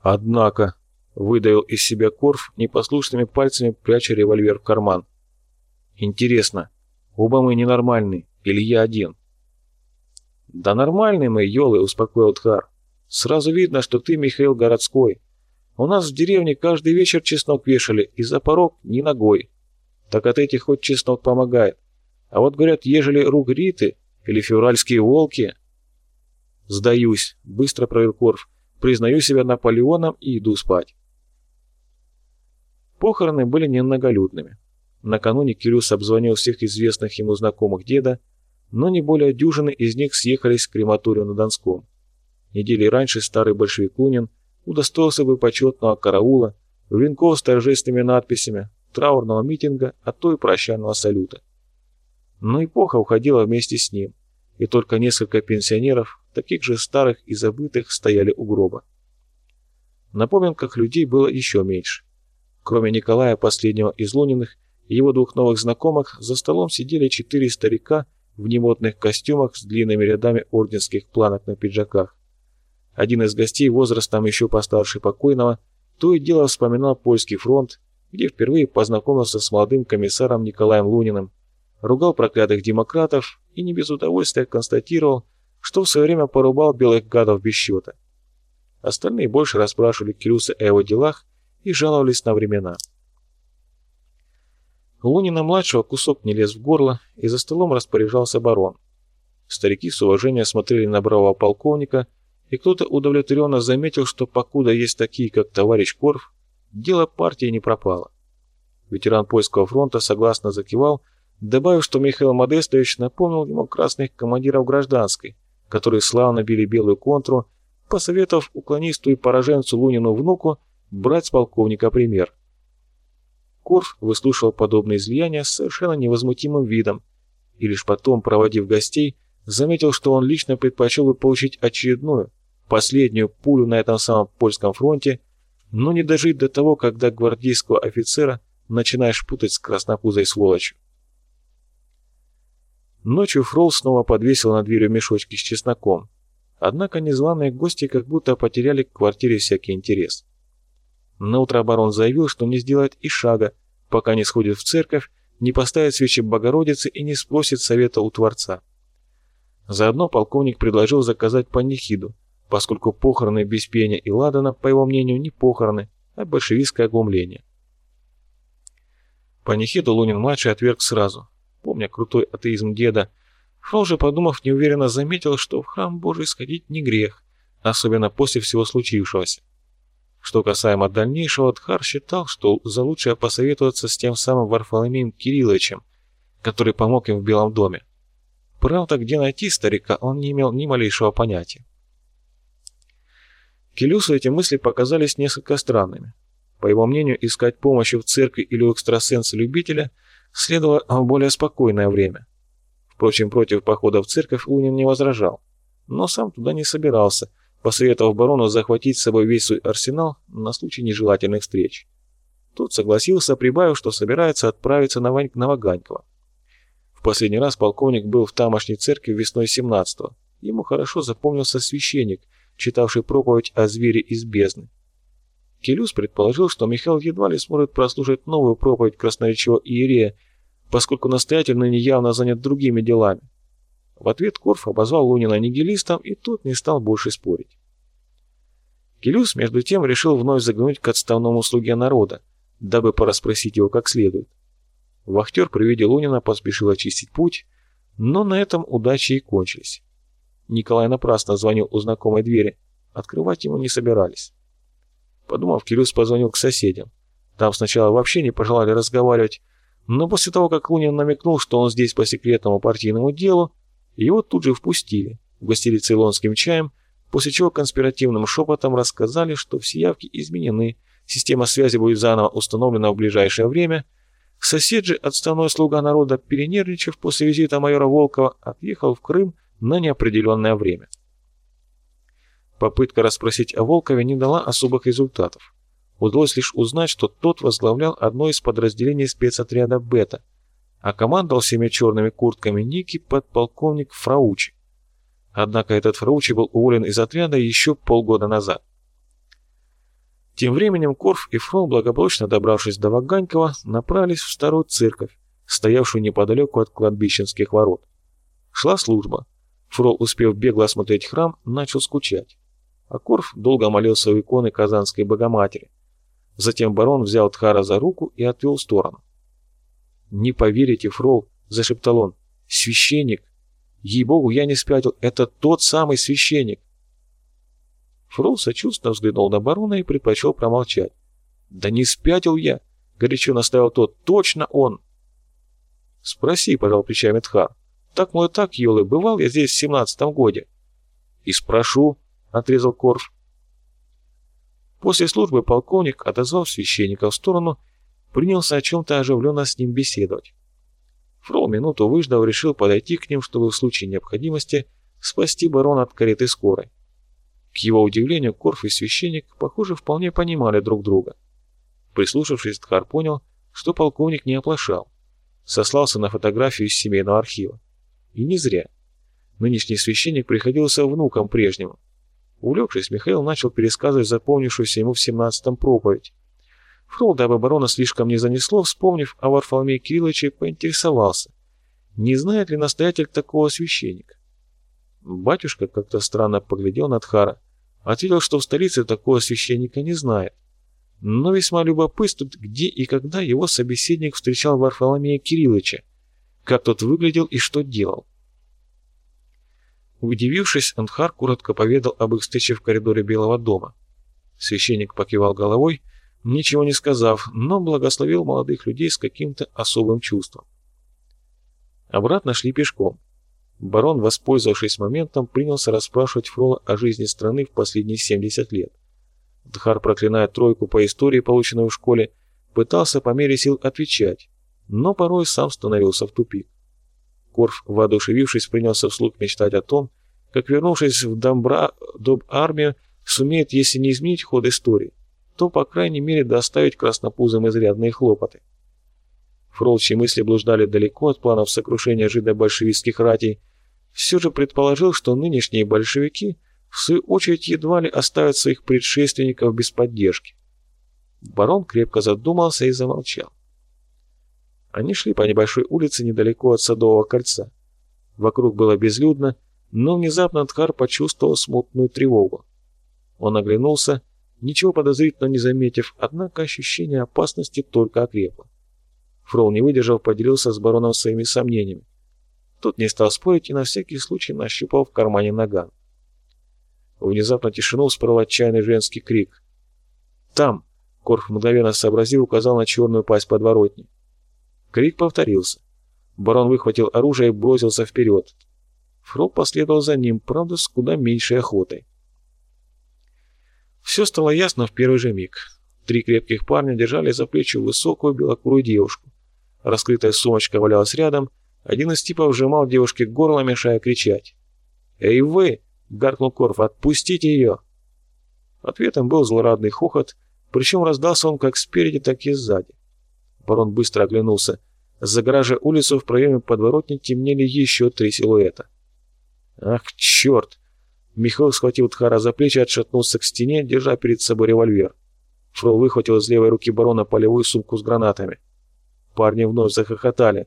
Однако, выдавил из себя Корф, непослушными пальцами пряча револьвер в карман. Интересно, оба мы ненормальные, или я один? Да нормальные мы, Йолы, успокоил Тхар. Сразу видно, что ты, Михаил, городской. У нас в деревне каждый вечер чеснок вешали, и за порог ни ногой. Так от этих хоть чеснок помогает. А вот, говорят, ежели рук Риты или февральские волки... Сдаюсь, быстро провел Корф. Признаю себя Наполеоном и иду спать. Похороны были немноголюдными. Накануне Кирюс обзвонил всех известных ему знакомых деда, но не более дюжины из них съехались к крематорию на Донском. Недели раньше старый большевик Лунин удостоился бы почетного караула, венков с торжественными надписями, траурного митинга, а то и прощального салюта. Но эпоха уходила вместе с ним, и только несколько пенсионеров, таких же старых и забытых, стояли у гроба. На поминках людей было еще меньше. Кроме Николая, последнего из Луниных, его двух новых знакомых, за столом сидели четыре старика в немодных костюмах с длинными рядами орденских планок на пиджаках. Один из гостей, возрастом еще постарше покойного, то и дело вспоминал польский фронт, где впервые познакомился с молодым комиссаром Николаем Луниным, ругал проклятых демократов и не без удовольствия констатировал, что в свое время порубал белых гадов без счета. Остальные больше расспрашивали Кирюса о его делах и жаловались на времена. Лунина-младшего кусок не лез в горло, и за столом распоряжался барон. Старики с уважением смотрели на бравого полковника, и кто-то удовлетворенно заметил, что покуда есть такие, как товарищ Корф, дело партии не пропало. Ветеран польского фронта согласно закивал, добавив, что Михаил Модестович напомнил ему красных командиров гражданской, которые славно били белую контру, посоветовав уклонисту и пораженцу Лунину внуку брать с полковника пример. Корф выслушал подобные излияния с совершенно невозмутимым видом и лишь потом, проводив гостей, заметил, что он лично предпочел бы получить очередную, последнюю пулю на этом самом польском фронте, но не дожить до того, когда гвардейского офицера начинаешь путать с краснопузой сволочью. Ночью Фрол снова подвесил на дверью мешочки с чесноком, однако незваные гости как будто потеряли к квартире всякий интерес. Наутро барон заявил, что не сделает и шага, пока не сходит в церковь, не поставит свечи Богородицы и не спросит совета у Творца. Заодно полковник предложил заказать панихиду, поскольку похороны без пения и ладана, по его мнению, не похороны, а большевистское оглумление. Панихиду Лунин-младший отверг сразу, помня крутой атеизм деда. Фрол же, подумав, неуверенно заметил, что в храм Божий сходить не грех, особенно после всего случившегося. Что касаемо дальнейшего, Дхар считал, что за лучшее посоветоваться с тем самым Варфоломеем Кирилловичем, который помог им в Белом доме. Правда, где найти старика, он не имел ни малейшего понятия. Келюсу эти мысли показались несколько странными. По его мнению, искать помощи в церкви или у экстрасенса-любителя следовало в более спокойное время. Впрочем, против похода в церковь Лунин не возражал, но сам туда не собирался, посоветовав барону захватить с собой весь свой арсенал на случай нежелательных встреч. Тот согласился, прибавив, что собирается отправиться на, Вань... на Ваганькова. В последний раз полковник был в тамошней церкви весной 17-го. Ему хорошо запомнился священник, читавший проповедь о звере из бездны. Келюс предположил, что Михаил едва ли сможет прослушать новую проповедь красноречивого иерея, поскольку настоятель ныне явно занят другими делами. В ответ Корф обозвал Лунина нигилистом, и тот не стал больше спорить. Келюс, между тем, решил вновь заглянуть к отставному слуге народа, дабы порасспросить его как следует. Вахтер при виде Лунина поспешил очистить путь, но на этом удачи и кончились. Николай напрасно звонил у знакомой двери, открывать ему не собирались. Подумав, Келюс позвонил к соседям. Там сначала вообще не пожелали разговаривать, но после того, как Лунин намекнул, что он здесь по секретному партийному делу, его тут же впустили, угостили цейлонским чаем, после чего конспиративным шепотом рассказали, что все явки изменены, система связи будет заново установлена в ближайшее время. Сосед же, отставной слуга народа, перенервничав после визита майора Волкова, отъехал в Крым на неопределенное время. Попытка расспросить о Волкове не дала особых результатов. Удалось лишь узнать, что тот возглавлял одно из подразделений спецотряда «Бета», а командовал всеми черными куртками Ники подполковник Фраучи. Однако этот Фраучи был уволен из отряда еще полгода назад. Тем временем Корф и Фрол, благополучно добравшись до Ваганькова, направились в старую церковь, стоявшую неподалеку от кладбищенских ворот. Шла служба. Фрол, успев бегло осмотреть храм, начал скучать. А Корф долго молился у иконы Казанской Богоматери. Затем барон взял Тхара за руку и отвел в сторону. «Не поверите, Фрол», — зашептал он, — «священник! Ей-богу, я не спятил, это тот самый священник!» Фрол сочувственно взглянул на барона и предпочел промолчать. «Да не спятил я!» — горячо наставил тот. «Точно он!» «Спроси», — пожал плечами Тхар. «Так, мой так, Йолы, бывал я здесь в семнадцатом годе?» «И спрошу», — отрезал Корф. После службы полковник, отозвав священника в сторону, принялся о чем-то оживленно с ним беседовать. Фрол, минуту выждав, решил подойти к ним, чтобы в случае необходимости спасти барона от кареты скорой. К его удивлению, Корф и священник, похоже, вполне понимали друг друга. Прислушавшись, Тхар понял, что полковник не оплошал. Сослался на фотографию из семейного архива. И не зря. Нынешний священник приходился внуком прежнему. Увлекшись, Михаил начал пересказывать запомнившуюся ему в семнадцатом проповедь. Фрол, дабы барона слишком не занесло, вспомнив о Варфоломее Кирилловиче, поинтересовался, не знает ли настоятель такого священника. Батюшка как-то странно поглядел на Тхара, ответил, что в столице такого священника не знает, но весьма любопытствует, где и когда его собеседник встречал Варфоломея Кирилловича, как тот выглядел и что делал. Удивившись, Анхар коротко поведал об их встрече в коридоре Белого дома. Священник покивал головой, ничего не сказав, но благословил молодых людей с каким-то особым чувством. Обратно шли пешком. Барон, воспользовавшись моментом, принялся расспрашивать Фрола о жизни страны в последние 70 лет. Дхар, проклиная тройку по истории, полученную в школе, пытался по мере сил отвечать, но порой сам становился в тупик. Корф, воодушевившись, принялся вслух мечтать о том, как, вернувшись в Домбра, Доб армию, сумеет, если не изменить ход истории, то, по крайней мере, доставить краснопузам изрядные хлопоты. Фролчьи мысли блуждали далеко от планов сокрушения жидо-большевистских ратей, все же предположил, что нынешние большевики в свою очередь едва ли оставят своих предшественников без поддержки. Барон крепко задумался и замолчал. Они шли по небольшой улице недалеко от Садового кольца. Вокруг было безлюдно, но внезапно Тхар почувствовал смутную тревогу. Он оглянулся, ничего подозрительного не заметив, однако ощущение опасности только окрепло. Фрол, не выдержав, поделился с бароном своими сомнениями. Тот не стал спорить и на всякий случай нащупал в кармане наган. Внезапно тишину вспорол отчаянный женский крик. «Там!» — Корф мгновенно сообразил, указал на черную пасть подворотни. Крик повторился. Барон выхватил оружие и бросился вперед. Фрол последовал за ним, правда, с куда меньшей охотой. Все стало ясно в первый же миг. Три крепких парня держали за плечи высокую белокурую девушку. Раскрытая сумочка валялась рядом, один из типов сжимал девушке горло, мешая кричать. «Эй вы!» — гаркнул Корф. «Отпустите ее!» Ответом был злорадный хохот, причем раздался он как спереди, так и сзади. Барон быстро оглянулся. Загораживая улицу, в проеме подворотни темнели еще три силуэта. «Ах, черт!» Михаил схватил Тхара за плечи отшатнулся к стене, держа перед собой револьвер. Фрол выхватил из левой руки барона полевую сумку с гранатами. Парни вновь захохотали.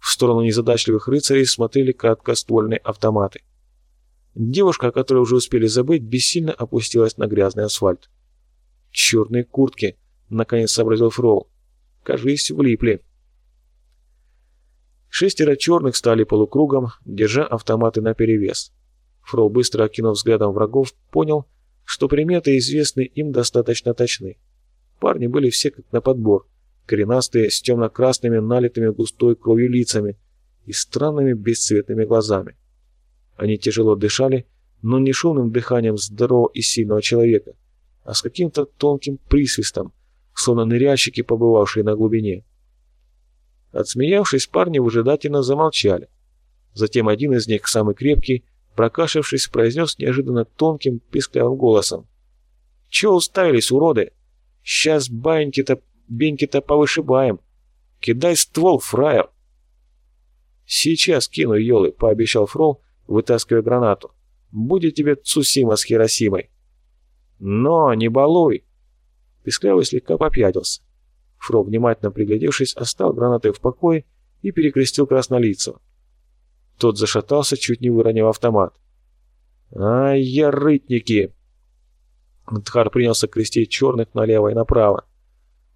В сторону незадачливых рыцарей смотрели краткоствольные автоматы. Девушка, о которой уже успели забыть, бессильно опустилась на грязный асфальт. «Черные куртки!» — наконец сообразил Фрол. «Кажись, влипли». Шестеро черных стали полукругом, держа автоматы наперевес. Фрол, быстро окинув взглядом врагов, понял, что приметы, известные им, достаточно точны. Парни были все как на подбор, коренастые, с темно-красными, налитыми густой кровью лицами и странными бесцветными глазами. Они тяжело дышали, но не шумным дыханием здорового и сильного человека, а с каким-то тонким присвистом, словно ныряльщики, побывавшие на глубине. Отсмеявшись, парни выжидательно замолчали. Затем один из них, самый крепкий, прокашлявшись, произнес неожиданно тонким, писклявым голосом. «Чего уставились, уроды? Сейчас баиньки-то, беньки-то повышибаем. Кидай ствол, фраер!» «Сейчас кину, елы», — пообещал Фрол, вытаскивая гранату. «Будет тебе Цусима с Хиросимой». «Но, не балуй!» Песклявый слегка попятился. Фрол, внимательно приглядевшись, оставил гранаты в покое и перекрестил краснолицего. Тот зашатался, чуть не выронив автомат. «Ай, я рытники!» Дхар принялся крестить черных налево и направо.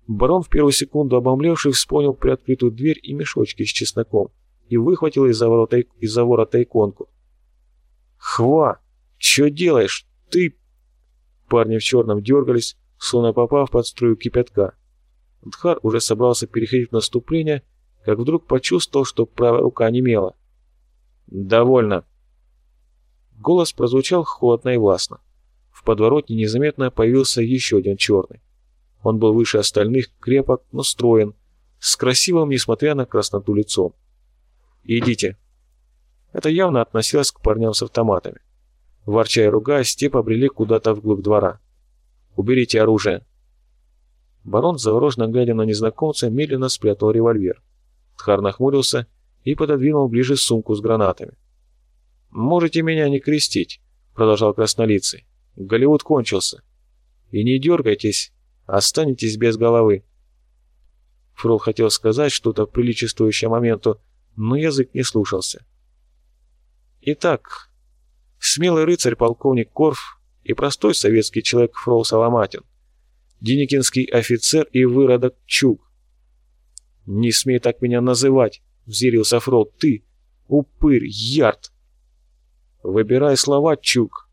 Барон в первую секунду обомлевший вспомнил приоткрытую дверь и мешочки с чесноком и выхватил из-за ворота, из ворота иконку. «Хва! Чё делаешь? Ты...» Парни в черном дергались, словно попав под струю кипятка. Дхар уже собрался переходить в наступление, как вдруг почувствовал, что правая рука немела. «Довольно!» Голос прозвучал холодно и властно. В подворотне незаметно появился еще один черный. Он был выше остальных, крепок, но строен, с красивым, несмотря на красноту лицом. «Идите!» Это явно относилось к парням с автоматами. Ворча и ругаясь, те побрели куда-то вглубь двора. «Уберите оружие!» Барон, завороженно глядя на незнакомца, медленно спрятал револьвер. Тхар нахмурился и пододвинул ближе сумку с гранатами. «Можете меня не крестить», — продолжал краснолицый. «Голливуд кончился. И не дергайтесь, останетесь без головы». Фрол хотел сказать что-то приличествующее моменту, но язык не слушался. Итак, смелый рыцарь полковник Корф и простой советский человек Фрол Соломатин, деникинский офицер и выродок Чук. «Не смей так меня называть!» — взъярился Фрол. «Ты, упырь, ярд!» «Выбирай слова, Чук.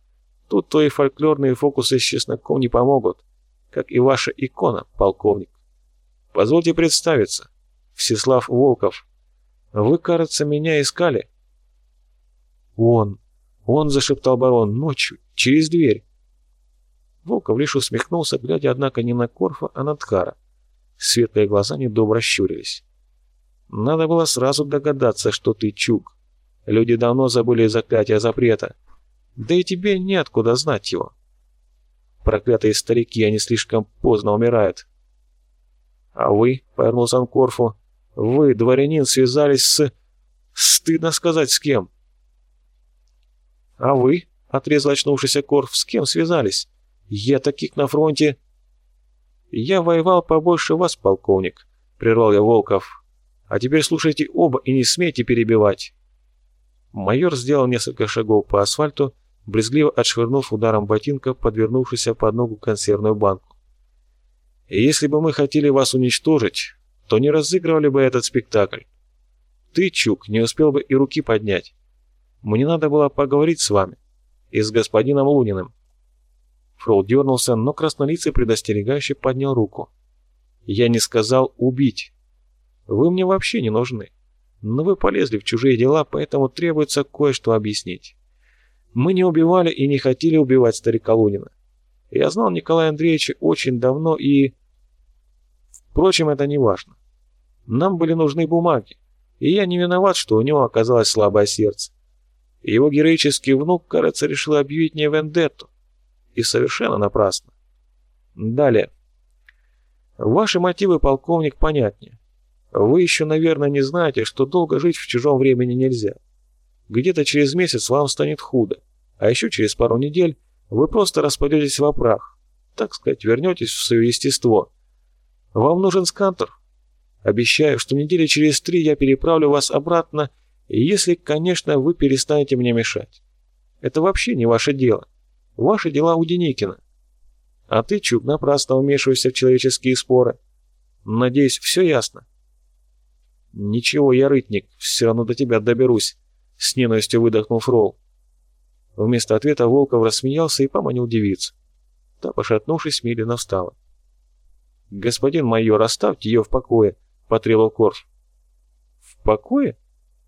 Тут твои фольклорные фокусы с чесноком не помогут, как и ваша икона, полковник. Позвольте представиться. Всеслав Волков. Вы, кажется, меня искали?» «Он! Он!» — зашептал барон. «Ночью! Через дверь!» Волков лишь усмехнулся, глядя, однако, не на Корфа, а на Тхара. Светлые глаза недобро щурились. «Надо было сразу догадаться, что ты чук. Люди давно забыли заклятие запрета. Да и тебе неоткуда знать его. Проклятые старики, они слишком поздно умирают». «А вы?» — повернулся он к Корфу. «Вы, дворянин, связались с...» «Стыдно сказать, с кем?» «А вы?» — отрезал очнувшийся Корф. «С кем связались? Я таких на фронте...» «Я воевал побольше вас, полковник», — прервал я Волков. «А теперь слушайте оба и не смейте перебивать». Майор сделал несколько шагов по асфальту, брезгливо отшвырнув ударом ботинка подвернувшуюся под ногу консервную банку. «Если бы мы хотели вас уничтожить, то не разыгрывали бы этот спектакль. Ты, Чук, не успел бы и руки поднять. Мне надо было поговорить с вами. И с господином Луниным». Фрол дернулся, но краснолицый предостерегающе поднял руку. «Я не сказал убить. Вы мне вообще не нужны. Но вы полезли в чужие дела, поэтому требуется кое-что объяснить. Мы не убивали и не хотели убивать старика Лунина. Я знал Николая Андреевича очень давно и... Впрочем, это не важно. Нам были нужны бумаги, и я не виноват, что у него оказалось слабое сердце. Его героический внук, кажется, решил объявить мне вендетту. И совершенно напрасно. Далее. Ваши мотивы, полковник, понятнее. Вы еще, наверное, не знаете, что долго жить в чужом времени нельзя. Где-то через месяц вам станет худо, а еще через пару недель вы просто распадетесь в прах, так сказать, вернетесь в свое естество. Вам нужен скантер? Обещаю, что недели через три я переправлю вас обратно если, конечно, вы перестанете мне мешать. Это вообще не ваше дело. Ваши дела у Деникина. А ты, Чук, напрасно вмешиваешься в человеческие споры. Надеюсь, все ясно? Ничего, я рытник, все равно до тебя доберусь, с ненавистью выдохнул Фрол. Вместо ответа Волков рассмеялся и поманил девицу. Та, пошатнувшись, медленно встала. «Господин майор, оставьте ее в покое», — потребовал Корф. «В покое?»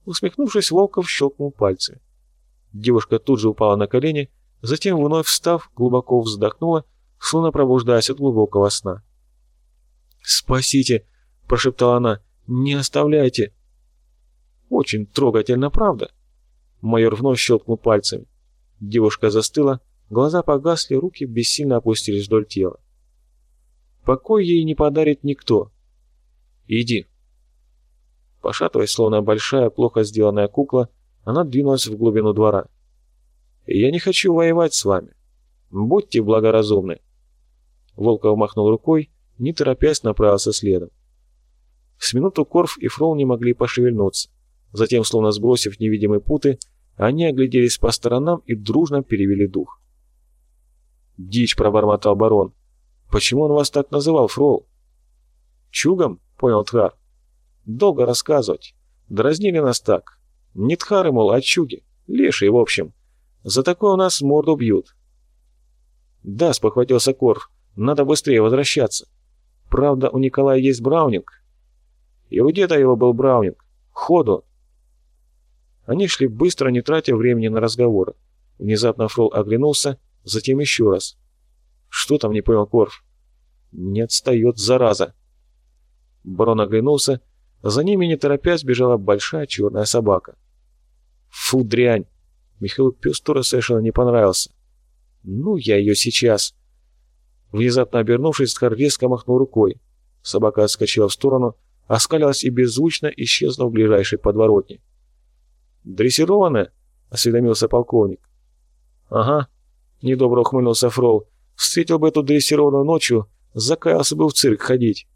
Усмехнувшись, Волков щелкнул пальцами. Девушка тут же упала на колени, затем, вновь встав, глубоко вздохнула, словно пробуждаясь от глубокого сна. «Спасите!» – прошептала она. «Не оставляйте!» «Очень трогательно, правда?» Майор вновь щелкнул пальцами. Девушка застыла, глаза погасли, руки бессильно опустились вдоль тела. «Покой ей не подарит никто. Иди!» Пошатываясь, словно большая, плохо сделанная кукла, она двинулась в глубину двора. «Я не хочу воевать с вами. Будьте благоразумны». Волков махнул рукой, не торопясь направился следом. С минуту Корф и Фрол не могли пошевельнуться. Затем, словно сбросив невидимые путы, они огляделись по сторонам и дружно перевели дух. «Дичь!» — пробормотал барон. «Почему он вас так называл, Фрол?» «Чугом?» — понял Тхар. «Долго рассказывать. Дразнили нас так. Не Тхары, мол, а чуги. Лешие, в общем. За такое у нас морду бьют». «Да», — спохватился Корф. «Надо быстрее возвращаться. Правда, у Николая есть браунинг». «И у деда его был браунинг. Ходу!» Они шли быстро, не тратя времени на разговоры. Внезапно Фрол оглянулся, затем еще раз. «Что там?» — не понял Корф. «Не отстает, зараза!» Барон оглянулся. За ними, не торопясь, бежала большая черная собака. «Фу, дрянь!» Михаилу пес совершенно не понравился. «Ну, я ее сейчас!» Внезапно обернувшись, Тхар резко махнул рукой. Собака отскочила в сторону, оскалилась и беззвучно исчезла в ближайшей подворотне. «Дрессированная?» — осведомился полковник. «Ага», — недобро ухмыльнулся Фрол. «Встретил бы эту дрессированную ночью, закаялся бы в цирк ходить».